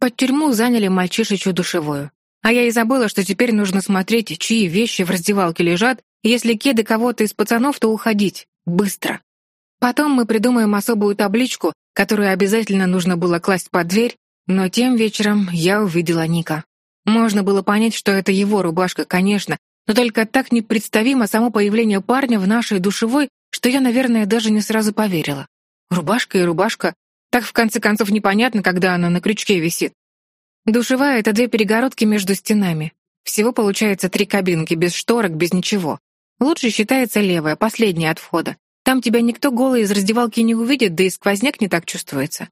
Под тюрьму заняли мальчишечью душевую. А я и забыла, что теперь нужно смотреть, чьи вещи в раздевалке лежат, и если кеды кого-то из пацанов, то уходить. Быстро. Потом мы придумаем особую табличку, которую обязательно нужно было класть под дверь, но тем вечером я увидела Ника. Можно было понять, что это его рубашка, конечно, но только так непредставимо само появление парня в нашей душевой, что я, наверное, даже не сразу поверила. Рубашка и рубашка, так в конце концов непонятно, когда она на крючке висит. Душевая — это две перегородки между стенами. Всего получается три кабинки, без шторок, без ничего. Лучше считается левая, последняя от входа. Там тебя никто голый из раздевалки не увидит, да и сквозняк не так чувствуется.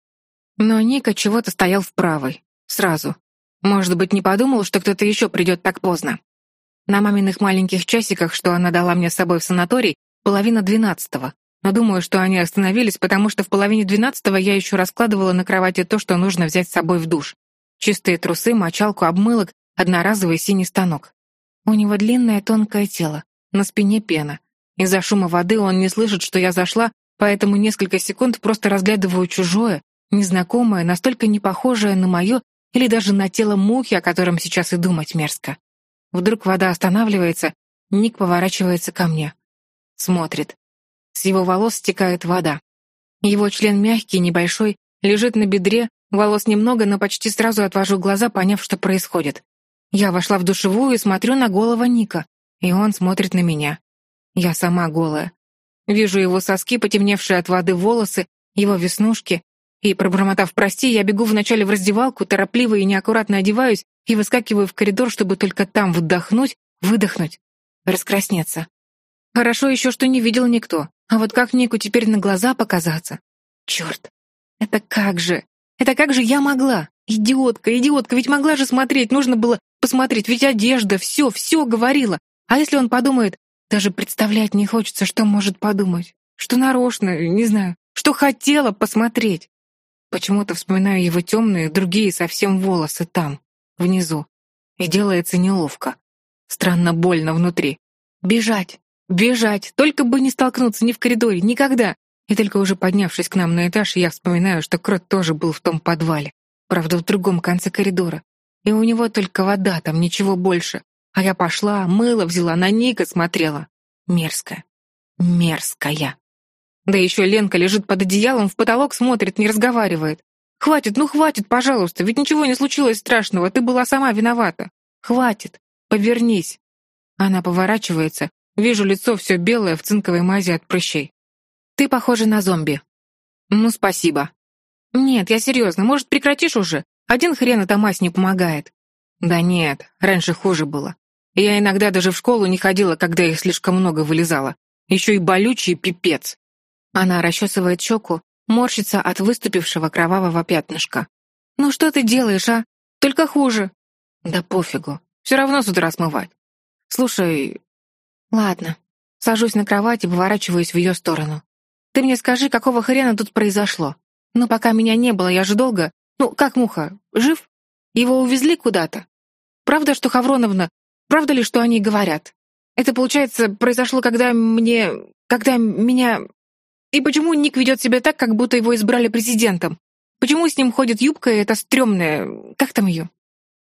Но Ника чего-то стоял в правой. Сразу. Может быть, не подумал, что кто-то еще придет так поздно. На маминых маленьких часиках, что она дала мне с собой в санаторий, половина двенадцатого но думаю, что они остановились, потому что в половине двенадцатого я еще раскладывала на кровати то, что нужно взять с собой в душ. Чистые трусы, мочалку, обмылок, одноразовый синий станок. У него длинное тонкое тело, на спине пена. Из-за шума воды он не слышит, что я зашла, поэтому несколько секунд просто разглядываю чужое, незнакомое, настолько непохожее на мое или даже на тело мухи, о котором сейчас и думать мерзко. Вдруг вода останавливается, Ник поворачивается ко мне. Смотрит. С его волос стекает вода. Его член мягкий, небольшой, лежит на бедре, волос немного, но почти сразу отвожу глаза, поняв, что происходит. Я вошла в душевую и смотрю на голову Ника, и он смотрит на меня. Я сама голая. Вижу его соски, потемневшие от воды волосы, его веснушки, и, пробормотав «прости», я бегу вначале в раздевалку, торопливо и неаккуратно одеваюсь и выскакиваю в коридор, чтобы только там вдохнуть, выдохнуть, раскраснеться. Хорошо еще, что не видел никто. А вот как Нику теперь на глаза показаться? Черт! Это как же? Это как же я могла? Идиотка, идиотка, ведь могла же смотреть, нужно было посмотреть, ведь одежда, все, все говорила. А если он подумает, даже представлять не хочется, что может подумать. Что нарочно, не знаю, что хотела посмотреть. Почему-то вспоминаю его темные, другие совсем волосы там, внизу. И делается неловко. Странно больно внутри. Бежать, Бежать! Только бы не столкнуться ни в коридоре, никогда! И только уже поднявшись к нам на этаж, я вспоминаю, что Крот тоже был в том подвале. Правда, в другом конце коридора. И у него только вода, там ничего больше. А я пошла, мыло взяла на Ника, смотрела. Мерзкая. Мерзкая. Да еще Ленка лежит под одеялом, в потолок смотрит, не разговаривает. «Хватит, ну хватит, пожалуйста, ведь ничего не случилось страшного, ты была сама виновата. Хватит, повернись». Она поворачивается, Вижу лицо все белое в цинковой мази от прыщей. Ты похожа на зомби. Ну, спасибо. Нет, я серьезно, может, прекратишь уже? Один хрен эта мазь не помогает. Да нет, раньше хуже было. Я иногда даже в школу не ходила, когда их слишком много вылезало. Еще и болючий пипец. Она расчесывает щеку, морщится от выступившего кровавого пятнышка. «Ну что ты делаешь, а? Только хуже». «Да пофигу. Все равно с утра смывать. Слушай, Ладно. Сажусь на кровать и поворачиваюсь в ее сторону. Ты мне скажи, какого хрена тут произошло? Ну, пока меня не было, я же долго... Ну, как муха? Жив? Его увезли куда-то? Правда, что Хавроновна... Правда ли, что они говорят? Это, получается, произошло, когда мне... Когда меня... И почему Ник ведет себя так, как будто его избрали президентом? Почему с ним ходит юбка эта стрёмная... Как там ее?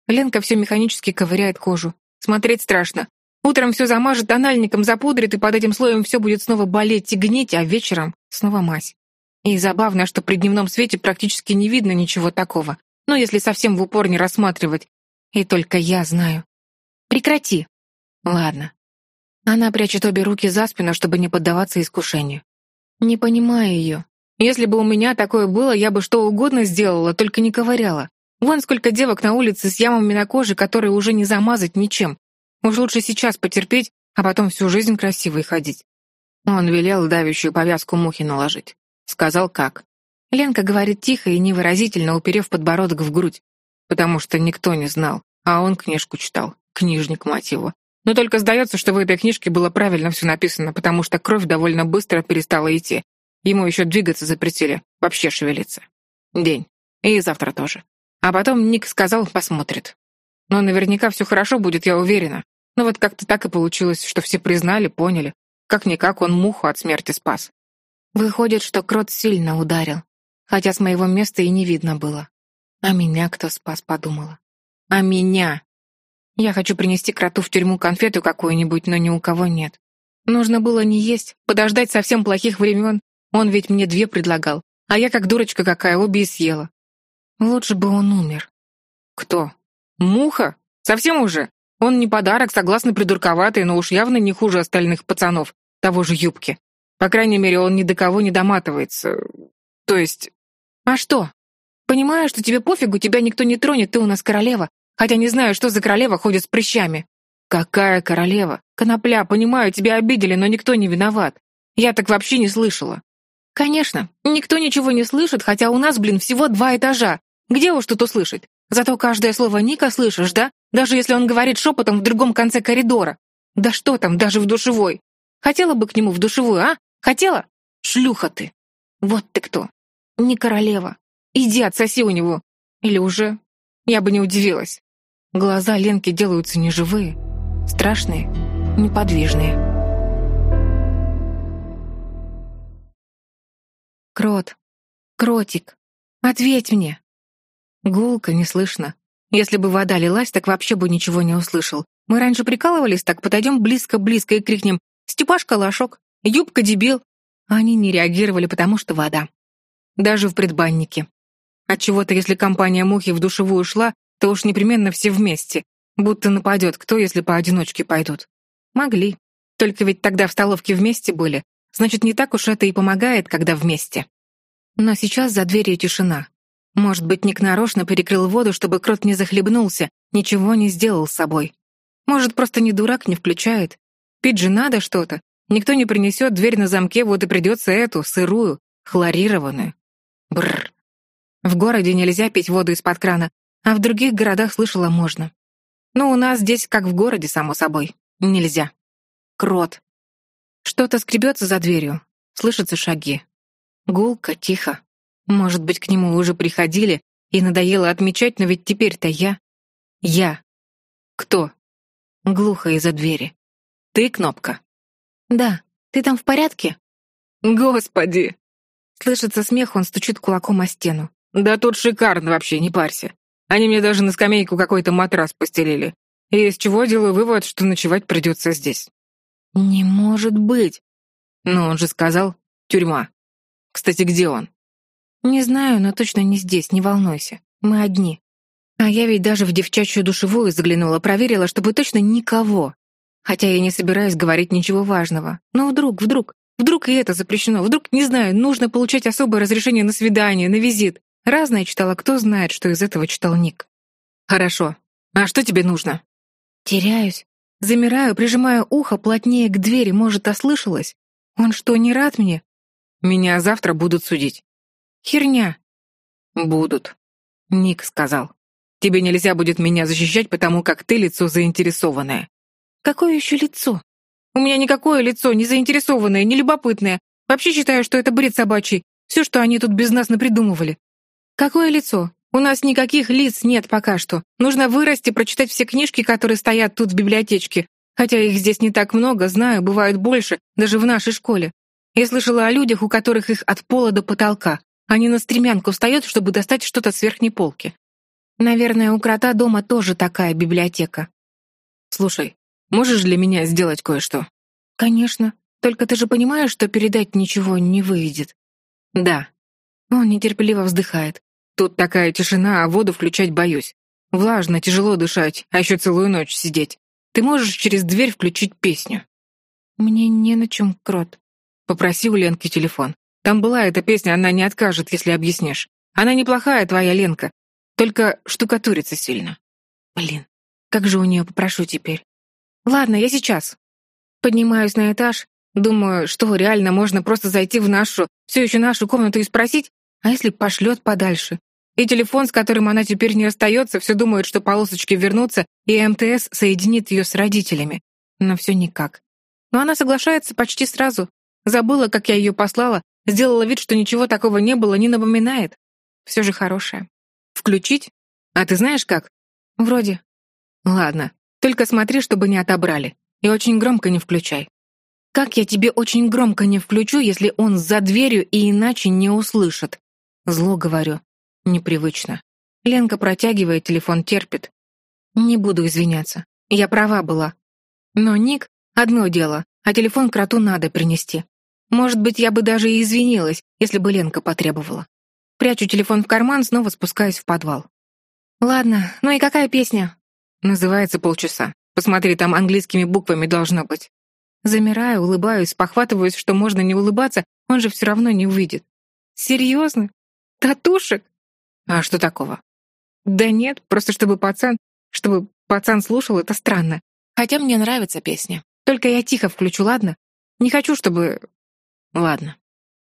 Ленка все механически ковыряет кожу. Смотреть страшно. Утром все замажет тональником, запудрит, и под этим слоем все будет снова болеть и гнить, а вечером снова мазь. И забавно, что при дневном свете практически не видно ничего такого. но если совсем в упор не рассматривать. И только я знаю. Прекрати. Ладно. Она прячет обе руки за спину, чтобы не поддаваться искушению. Не понимаю ее. Если бы у меня такое было, я бы что угодно сделала, только не ковыряла. Вон сколько девок на улице с ямами на коже, которые уже не замазать ничем. Уж лучше сейчас потерпеть, а потом всю жизнь красивой ходить. Он велел давящую повязку мухи наложить. Сказал, как. Ленка говорит тихо и невыразительно, уперев подбородок в грудь, потому что никто не знал, а он книжку читал, книжник, мать его. Но только сдается, что в этой книжке было правильно все написано, потому что кровь довольно быстро перестала идти. Ему еще двигаться запретили, вообще шевелиться. День. И завтра тоже. А потом Ник сказал, посмотрит. Но наверняка все хорошо будет, я уверена. Но вот как-то так и получилось, что все признали, поняли. Как-никак он муху от смерти спас. Выходит, что крот сильно ударил. Хотя с моего места и не видно было. А меня кто спас, подумала. А меня! Я хочу принести кроту в тюрьму конфету какую-нибудь, но ни у кого нет. Нужно было не есть, подождать совсем плохих времен. Он ведь мне две предлагал, а я как дурочка какая обе и съела. Лучше бы он умер. Кто? Муха? Совсем уже? Он не подарок, согласно придурковатый, но уж явно не хуже остальных пацанов, того же юбки. По крайней мере, он ни до кого не доматывается. То есть... А что? Понимаю, что тебе пофигу, тебя никто не тронет, ты у нас королева. Хотя не знаю, что за королева ходит с прыщами. Какая королева? Конопля, понимаю, тебя обидели, но никто не виноват. Я так вообще не слышала. Конечно, никто ничего не слышит, хотя у нас, блин, всего два этажа. Где уж тут услышать? Зато каждое слово Ника слышишь, да? Даже если он говорит шепотом в другом конце коридора. Да что там, даже в душевой. Хотела бы к нему в душевую, а? Хотела? Шлюха ты. Вот ты кто. Не королева. Иди отсоси у него. Или уже. Я бы не удивилась. Глаза Ленки делаются неживые, страшные, неподвижные. Крот. Кротик. Ответь мне. Гулка не слышно. Если бы вода лилась, так вообще бы ничего не услышал. Мы раньше прикалывались так, подойдем близко-близко и крикнем «Степашка, лошок! Юбка, дебил!» Они не реагировали, потому что вода. Даже в предбаннике. Отчего-то, если компания мухи в душевую шла, то уж непременно все вместе. Будто нападет кто, если поодиночке пойдут. Могли. Только ведь тогда в столовке вместе были. Значит, не так уж это и помогает, когда вместе. Но сейчас за дверью тишина. Может быть, Ник нарочно перекрыл воду, чтобы крот не захлебнулся, ничего не сделал с собой. Может, просто не дурак не включает. Пить же надо что-то. Никто не принесет дверь на замке, вот и придется эту, сырую, хлорированную. Бррр. В городе нельзя пить воду из-под крана, а в других городах слышала можно. Но у нас здесь, как в городе, само собой, нельзя. Крот. Что-то скребется за дверью, слышатся шаги. Гулко, тихо. Может быть, к нему уже приходили и надоело отмечать, но ведь теперь-то я... Я. Кто? Глухо из-за двери. Ты, Кнопка? Да. Ты там в порядке? Господи! Слышится смех, он стучит кулаком о стену. Да тут шикарно вообще, не парься. Они мне даже на скамейку какой-то матрас постелили. И из чего делаю вывод, что ночевать придется здесь. Не может быть. Но он же сказал, тюрьма. Кстати, где он? «Не знаю, но точно не здесь, не волнуйся. Мы одни». А я ведь даже в девчачью душевую заглянула, проверила, чтобы точно никого. Хотя я не собираюсь говорить ничего важного. Но вдруг, вдруг, вдруг и это запрещено. Вдруг, не знаю, нужно получать особое разрешение на свидание, на визит. Разное читала, кто знает, что из этого читал Ник. «Хорошо. А что тебе нужно?» «Теряюсь. Замираю, прижимаю ухо плотнее к двери, может, ослышалась? Он что, не рад мне?» «Меня завтра будут судить». Херня. Будут. Ник сказал. Тебе нельзя будет меня защищать, потому как ты лицо заинтересованное. Какое еще лицо? У меня никакое лицо, не заинтересованное, не любопытное. Вообще считаю, что это бред собачий. Все, что они тут без нас напридумывали. Какое лицо? У нас никаких лиц нет пока что. Нужно вырасти, прочитать все книжки, которые стоят тут в библиотечке. Хотя их здесь не так много, знаю, бывает больше, даже в нашей школе. Я слышала о людях, у которых их от пола до потолка. Они на стремянку встают, чтобы достать что-то с верхней полки. Наверное, у крота дома тоже такая библиотека. Слушай, можешь для меня сделать кое-что? Конечно. Только ты же понимаешь, что передать ничего не выйдет. Да. Он нетерпеливо вздыхает. Тут такая тишина, а воду включать боюсь. Влажно, тяжело дышать, а еще целую ночь сидеть. Ты можешь через дверь включить песню. Мне не на чем, крот. Попроси у Ленки телефон. Там была эта песня, она не откажет, если объяснишь. Она неплохая, твоя Ленка. Только штукатурится сильно. Блин, как же у нее попрошу теперь? Ладно, я сейчас. Поднимаюсь на этаж, думаю, что реально можно просто зайти в нашу, все еще нашу комнату и спросить, а если пошлет подальше? И телефон, с которым она теперь не остается, все думает, что полосочки вернутся, и МТС соединит ее с родителями. Но все никак. Но она соглашается почти сразу. Забыла, как я ее послала, Сделала вид, что ничего такого не было, не напоминает. Все же хорошее. Включить? А ты знаешь как? Вроде. Ладно, только смотри, чтобы не отобрали. И очень громко не включай. Как я тебе очень громко не включу, если он за дверью и иначе не услышит? Зло говорю. Непривычно. Ленка протягивает, телефон терпит. Не буду извиняться. Я права была. Но Ник — одно дело, а телефон кроту надо принести. Может быть, я бы даже и извинилась, если бы Ленка потребовала. Прячу телефон в карман, снова спускаюсь в подвал. Ладно, ну и какая песня? Называется «Полчаса». Посмотри, там английскими буквами должно быть. Замираю, улыбаюсь, похватываюсь, что можно не улыбаться, он же все равно не увидит. Серьезно? Татушек? А что такого? Да нет, просто чтобы пацан... Чтобы пацан слушал, это странно. Хотя мне нравится песня. Только я тихо включу, ладно? Не хочу, чтобы Ладно.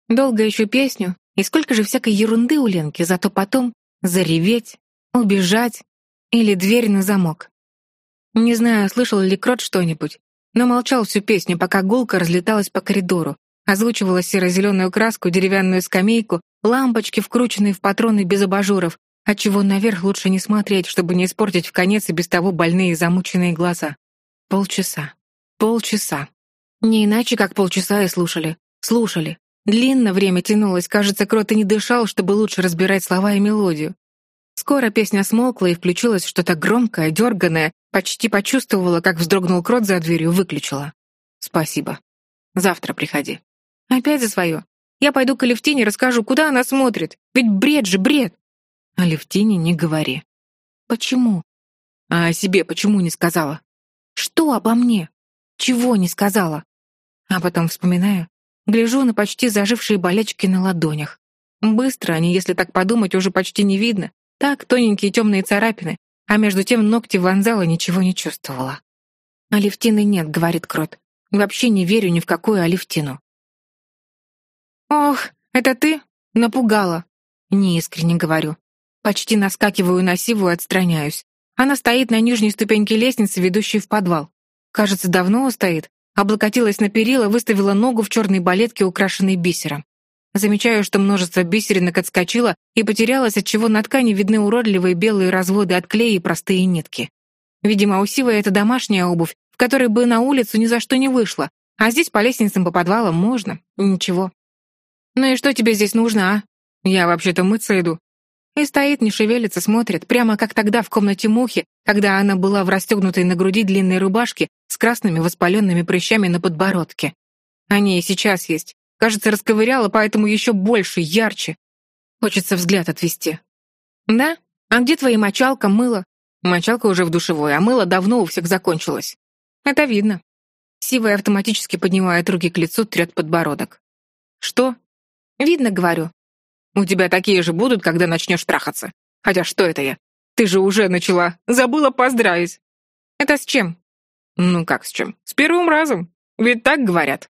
Долго еще песню, и сколько же всякой ерунды у Ленки, зато потом зареветь, убежать или дверь на замок. Не знаю, слышал ли Крот что-нибудь, но молчал всю песню, пока гулка разлеталась по коридору, озвучивала серо-зеленую краску, деревянную скамейку, лампочки, вкрученные в патроны без абажуров, отчего наверх лучше не смотреть, чтобы не испортить в конец и без того больные и замученные глаза. Полчаса. Полчаса. Не иначе, как полчаса и слушали. Слушали. Длинно время тянулось, кажется, крот и не дышал, чтобы лучше разбирать слова и мелодию. Скоро песня смолкла и включилась что-то громкое, дерганное, почти почувствовала, как вздрогнул Крот за дверью, выключила. «Спасибо. Завтра приходи». «Опять за свое. Я пойду к Алевтине, расскажу, куда она смотрит. Ведь бред же, бред!» «Алевтине не говори». «Почему?» «А о себе почему не сказала?» «Что обо мне? Чего не сказала?» А потом вспоминаю. Гляжу на почти зажившие болячки на ладонях. Быстро они, если так подумать, уже почти не видно. Так, тоненькие темные царапины. А между тем ногти вонзала, ничего не чувствовала. «Алевтины нет», — говорит Крот. «Вообще не верю ни в какую Алевтину». «Ох, это ты? Напугала!» Неискренне говорю. Почти наскакиваю на Сиву и отстраняюсь. Она стоит на нижней ступеньке лестницы, ведущей в подвал. Кажется, давно стоит, Облокотилась на перила, выставила ногу в черной балетке, украшенной бисером. Замечаю, что множество бисеринок отскочило и потерялось, отчего на ткани видны уродливые белые разводы от клея и простые нитки. Видимо, у Сивы это домашняя обувь, в которой бы на улицу ни за что не вышла, а здесь по лестницам, по подвалам можно. Ничего. «Ну и что тебе здесь нужно, а?» «Я вообще-то мыться иду», и стоит, не шевелится, смотрит, прямо как тогда в комнате мухи, когда она была в расстегнутой на груди длинной рубашке с красными воспаленными прыщами на подбородке. Они и сейчас есть. Кажется, расковыряла, поэтому еще больше, ярче. Хочется взгляд отвести. «Да? А где твоя мочалка, мыло?» Мочалка уже в душевой, а мыло давно у всех закончилось. Это видно. Сивая автоматически поднимает руки к лицу, трет подбородок. «Что?» «Видно, — говорю. У тебя такие же будут, когда начнешь трахаться. Хотя что это я? Ты же уже начала. Забыла поздравить. Это с чем? Ну как с чем? С первым разом. Ведь так говорят.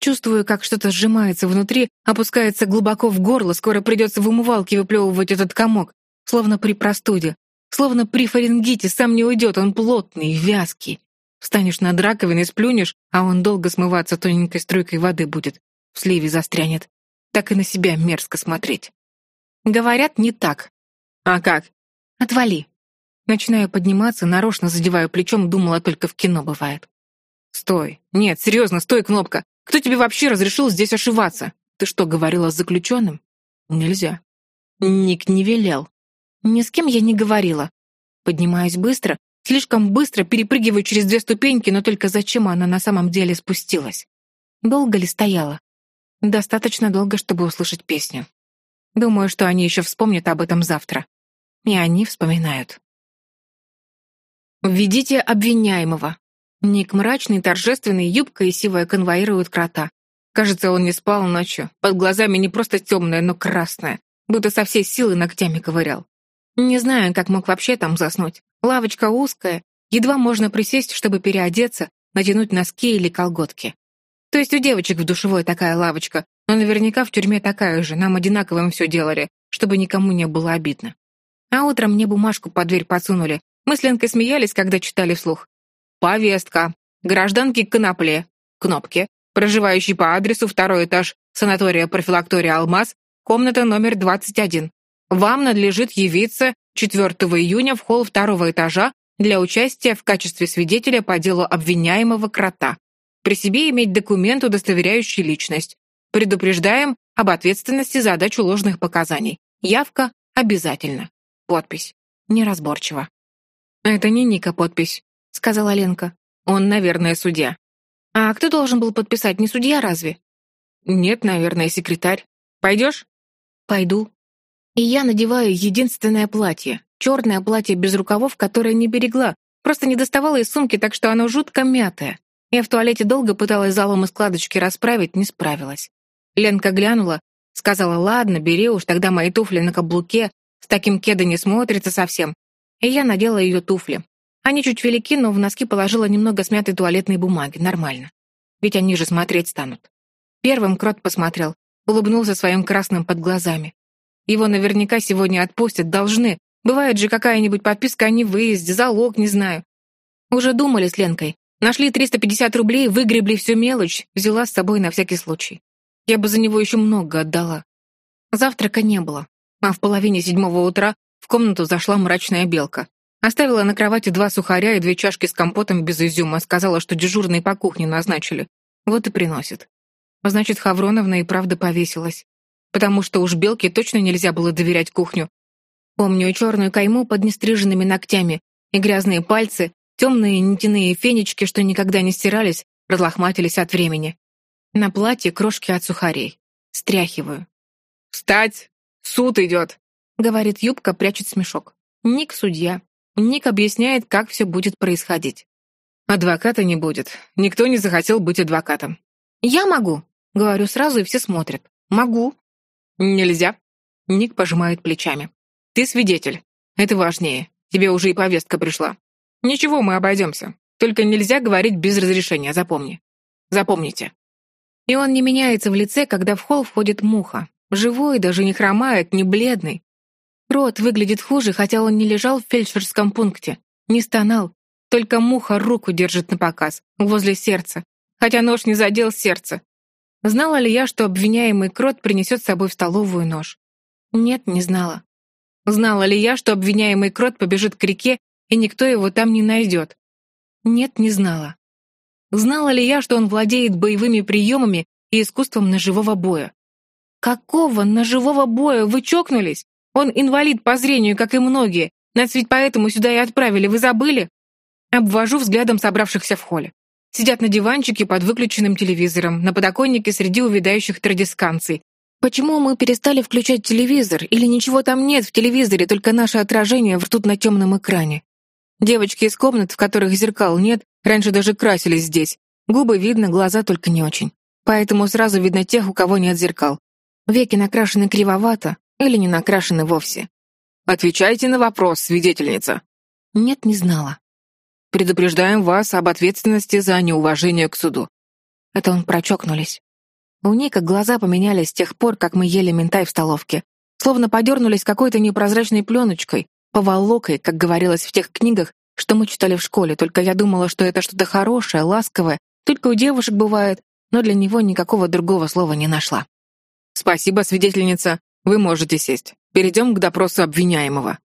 Чувствую, как что-то сжимается внутри, опускается глубоко в горло, скоро придется в умывалке выплевывать этот комок, словно при простуде, словно при фарингите, сам не уйдет, он плотный, вязкий. Встанешь над раковиной, сплюнешь, а он долго смываться тоненькой струйкой воды будет, в сливе застрянет так и на себя мерзко смотреть. Говорят, не так. А как? Отвали. Начинаю подниматься, нарочно задеваю плечом, думала, только в кино бывает. Стой. Нет, серьезно, стой, кнопка. Кто тебе вообще разрешил здесь ошиваться? Ты что, говорила с заключенным? Нельзя. Ник не велел. Ни с кем я не говорила. Поднимаюсь быстро, слишком быстро перепрыгиваю через две ступеньки, но только зачем она на самом деле спустилась? Долго ли стояла? Достаточно долго, чтобы услышать песню. Думаю, что они еще вспомнят об этом завтра. И они вспоминают. «Введите обвиняемого». Ник мрачный, торжественный, юбка и сивая конвоирует крота. Кажется, он не спал ночью. Под глазами не просто темное, но красное. Будто со всей силы ногтями ковырял. Не знаю, как мог вообще там заснуть. Лавочка узкая, едва можно присесть, чтобы переодеться, натянуть носки или колготки. То есть у девочек в душевой такая лавочка, но наверняка в тюрьме такая же, нам одинаковым все делали, чтобы никому не было обидно. А утром мне бумажку под дверь подсунули. Мы с Ленкой смеялись, когда читали вслух. «Повестка. Гражданки Конопле. Кнопки. Проживающий по адресу второй этаж. Санатория профилактория «Алмаз». Комната номер 21. Вам надлежит явиться 4 июня в холл второго этажа для участия в качестве свидетеля по делу обвиняемого Крота при себе иметь документ, удостоверяющий личность. Предупреждаем об ответственности за дачу ложных показаний. Явка обязательно. Подпись. Неразборчиво. «Это не Ника подпись», — сказала Ленка. «Он, наверное, судья». «А кто должен был подписать? Не судья разве?» «Нет, наверное, секретарь. Пойдешь?» «Пойду». И я надеваю единственное платье. Черное платье без рукавов, которое не берегла. Просто не доставала из сумки, так что оно жутко мятое. Я в туалете долго пыталась залом и складочки расправить, не справилась. Ленка глянула, сказала, ладно, бери уж, тогда мои туфли на каблуке, с таким кеда не смотрится совсем. И я надела ее туфли. Они чуть велики, но в носки положила немного смятой туалетной бумаги, нормально. Ведь они же смотреть станут. Первым Крот посмотрел, улыбнулся своим красным под глазами. Его наверняка сегодня отпустят, должны. Бывает же какая-нибудь подписка о невыезде, залог, не знаю. Уже думали с Ленкой, Нашли 350 рублей, выгребли всю мелочь, взяла с собой на всякий случай. Я бы за него еще много отдала. Завтрака не было, а в половине седьмого утра в комнату зашла мрачная белка. Оставила на кровати два сухаря и две чашки с компотом без изюма, сказала, что дежурные по кухне назначили. Вот и приносит. Значит, Хавроновна и правда повесилась. Потому что уж белке точно нельзя было доверять кухню. Помню черную кайму под нестриженными ногтями и грязные пальцы, Темные нитяные фенечки, что никогда не стирались, разлохматились от времени. На платье крошки от сухарей. Стряхиваю. «Встать! Суд идет!» — говорит юбка, прячет смешок. Ник — судья. Ник объясняет, как все будет происходить. «Адвоката не будет. Никто не захотел быть адвокатом». «Я могу!» — говорю сразу, и все смотрят. «Могу!» «Нельзя!» — Ник пожимает плечами. «Ты свидетель. Это важнее. Тебе уже и повестка пришла. Ничего, мы обойдемся. Только нельзя говорить без разрешения, запомни. Запомните. И он не меняется в лице, когда в холл входит муха. Живой, даже не хромает, не бледный. Рот выглядит хуже, хотя он не лежал в фельдшерском пункте. Не стонал. Только муха руку держит на показ, возле сердца. Хотя нож не задел сердце. Знала ли я, что обвиняемый крот принесет с собой в столовую нож? Нет, не знала. Знала ли я, что обвиняемый крот побежит к реке и никто его там не найдет. Нет, не знала. Знала ли я, что он владеет боевыми приемами и искусством ножевого боя? Какого ножевого боя? Вы чокнулись? Он инвалид по зрению, как и многие. Нас ведь поэтому сюда и отправили. Вы забыли? Обвожу взглядом собравшихся в холле. Сидят на диванчике под выключенным телевизором, на подоконнике среди увядающих традисканций. Почему мы перестали включать телевизор? Или ничего там нет в телевизоре, только наше отражение в ртутно-темном экране? Девочки из комнат, в которых зеркал нет, раньше даже красились здесь. Губы видно, глаза только не очень. Поэтому сразу видно тех, у кого нет зеркал. Веки накрашены кривовато или не накрашены вовсе. «Отвечайте на вопрос, свидетельница». «Нет, не знала». «Предупреждаем вас об ответственности за неуважение к суду». Это он прочокнулись. У Ника глаза поменялись с тех пор, как мы ели ментай в столовке. Словно подернулись какой-то непрозрачной пленочкой, поволокой, как говорилось в тех книгах, что мы читали в школе, только я думала, что это что-то хорошее, ласковое, только у девушек бывает, но для него никакого другого слова не нашла. «Спасибо, свидетельница, вы можете сесть. Перейдем к допросу обвиняемого».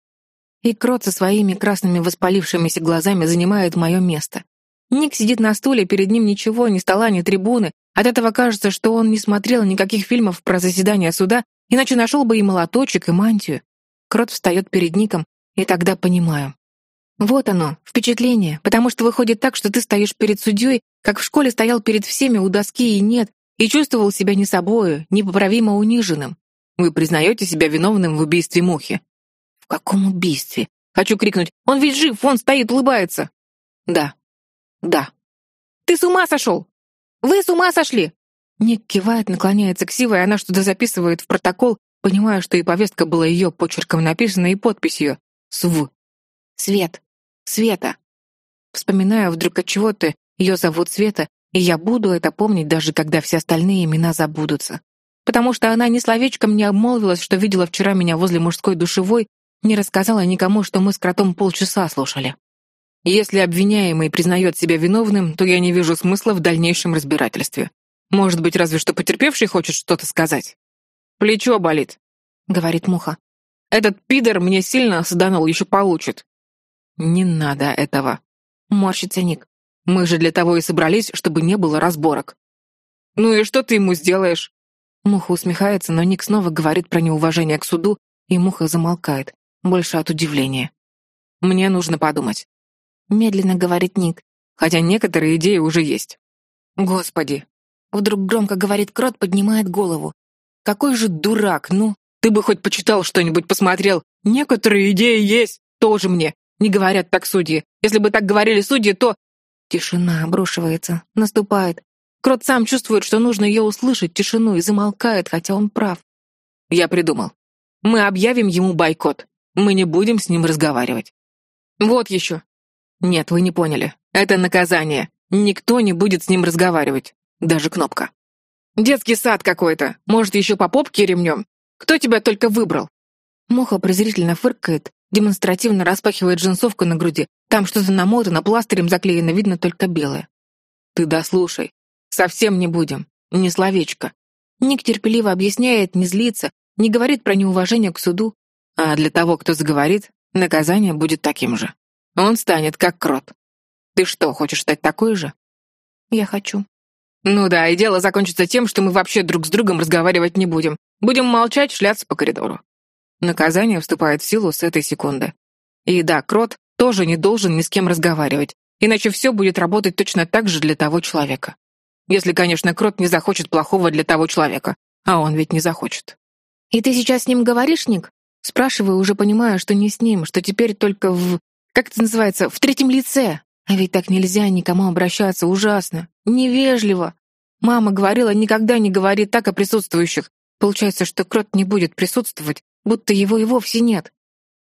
И Крот со своими красными воспалившимися глазами занимает мое место. Ник сидит на стуле, перед ним ничего, ни стола, ни трибуны. От этого кажется, что он не смотрел никаких фильмов про заседание суда, иначе нашел бы и молоточек, и мантию. Крот встает перед Ником, и тогда понимаю. Вот оно, впечатление, потому что выходит так, что ты стоишь перед судьей, как в школе стоял перед всеми у доски и нет, и чувствовал себя не собою, непоправимо униженным. Вы признаете себя виновным в убийстве мухи? В каком убийстве? Хочу крикнуть. Он ведь жив, он стоит, улыбается. Да. Да. Ты с ума сошел? Вы с ума сошли? Ник кивает, наклоняется к Сивой, и она что-то записывает в протокол, понимая, что и повестка была ее почерком написана, и подписью. Св. Свет. Света. Вспоминаю а вдруг от чего ты, ее зовут Света, и я буду это помнить, даже когда все остальные имена забудутся. Потому что она ни словечком не обмолвилась, что видела вчера меня возле мужской душевой, не рассказала никому, что мы с кротом полчаса слушали. Если обвиняемый признает себя виновным, то я не вижу смысла в дальнейшем разбирательстве. Может быть, разве что потерпевший хочет что-то сказать. «Плечо болит», — говорит Муха. Этот пидор мне сильно сданул еще получит. Не надо этого. Морщится Ник. Мы же для того и собрались, чтобы не было разборок. Ну и что ты ему сделаешь? Муха усмехается, но Ник снова говорит про неуважение к суду, и Муха замолкает, больше от удивления. Мне нужно подумать. Медленно говорит Ник, хотя некоторые идеи уже есть. Господи. Вдруг громко говорит Крот, поднимает голову. Какой же дурак, ну! Ты бы хоть почитал что-нибудь, посмотрел. Некоторые идеи есть, тоже мне. Не говорят так судьи. Если бы так говорили судьи, то...» Тишина обрушивается, наступает. Крот сам чувствует, что нужно ее услышать, тишину, и замолкает, хотя он прав. Я придумал. Мы объявим ему бойкот. Мы не будем с ним разговаривать. Вот еще. Нет, вы не поняли. Это наказание. Никто не будет с ним разговаривать. Даже кнопка. Детский сад какой-то. Может, еще по попке ремнем. Кто тебя только выбрал?» Моха презрительно фыркает, демонстративно распахивает джинсовку на груди. Там что-то намотано, пластырем заклеено, видно только белое. «Ты дослушай. Совсем не будем. Не словечко». Ник терпеливо объясняет, не злится, не говорит про неуважение к суду. А для того, кто заговорит, наказание будет таким же. Он станет как крот. Ты что, хочешь стать такой же? Я хочу. Ну да, и дело закончится тем, что мы вообще друг с другом разговаривать не будем. Будем молчать, шляться по коридору. Наказание вступает в силу с этой секунды. И да, крот тоже не должен ни с кем разговаривать, иначе все будет работать точно так же для того человека. Если, конечно, крот не захочет плохого для того человека, а он ведь не захочет. «И ты сейчас с ним говоришь, Ник?» Спрашиваю, уже понимая, что не с ним, что теперь только в... Как это называется? В третьем лице. А ведь так нельзя никому обращаться, ужасно. Невежливо. Мама говорила, никогда не говорит так о присутствующих. Получается, что крот не будет присутствовать, будто его и вовсе нет.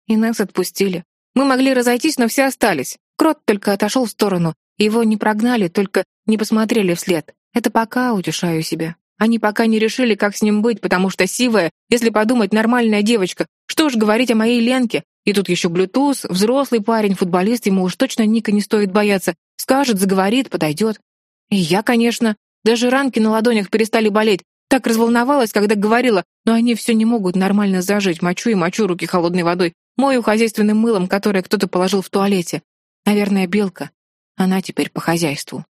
И нас отпустили. Мы могли разойтись, но все остались. Крот только отошел в сторону. Его не прогнали, только не посмотрели вслед. Это пока утешаю себя. Они пока не решили, как с ним быть, потому что сивая, если подумать, нормальная девочка. Что уж говорить о моей Ленке. И тут еще Блютуз, взрослый парень, футболист, ему уж точно Ника не стоит бояться. Скажет, заговорит, подойдет. Я, конечно, даже ранки на ладонях перестали болеть. Так разволновалась, когда говорила, но они все не могут нормально зажить. Мочу и мочу руки холодной водой. Мою хозяйственным мылом, которое кто-то положил в туалете. Наверное, белка. Она теперь по хозяйству.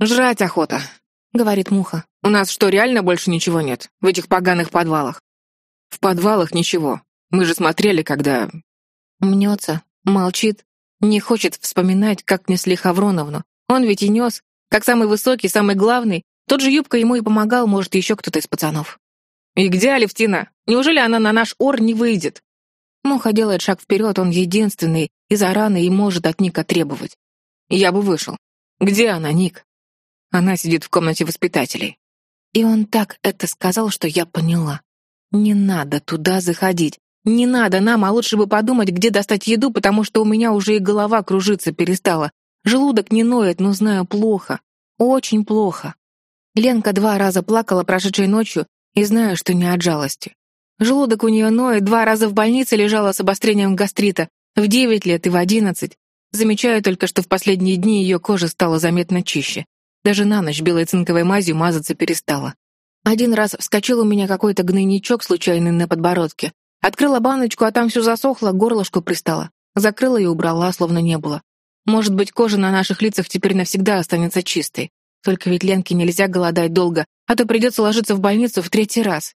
«Жрать охота», — говорит Муха. «У нас что, реально больше ничего нет? В этих поганых подвалах?» «В подвалах ничего. Мы же смотрели, когда...» Мнется, молчит, не хочет вспоминать, как несли Хавроновну. Он ведь и нес, как самый высокий, самый главный, тот же Юбка ему и помогал, может, еще кто-то из пацанов. «И где Алевтина? Неужели она на наш ор не выйдет?» Муха делает шаг вперед, он единственный, из Араны и может от Ника требовать. «Я бы вышел. Где она, Ник?» Она сидит в комнате воспитателей. И он так это сказал, что я поняла. Не надо туда заходить. Не надо нам, а лучше бы подумать, где достать еду, потому что у меня уже и голова кружиться перестала. Желудок не ноет, но знаю плохо. Очень плохо. Ленка два раза плакала прошедшей ночью и знаю, что не от жалости. Желудок у нее ноет, два раза в больнице лежала с обострением гастрита, в девять лет и в одиннадцать. Замечаю только, что в последние дни ее кожа стала заметно чище. Даже на ночь белой цинковой мазью мазаться перестала. Один раз вскочил у меня какой-то гнойничок случайный на подбородке. Открыла баночку, а там все засохло, горлышко пристало. Закрыла и убрала, словно не было. Может быть, кожа на наших лицах теперь навсегда останется чистой. Только ведь Ленке нельзя голодать долго, а то придется ложиться в больницу в третий раз.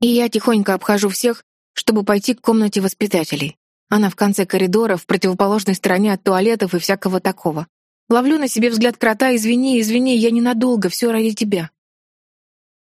И я тихонько обхожу всех, чтобы пойти к комнате воспитателей. Она в конце коридора, в противоположной стороне от туалетов и всякого такого. Ловлю на себе взгляд крота «Извини, извини, я ненадолго, все ради тебя».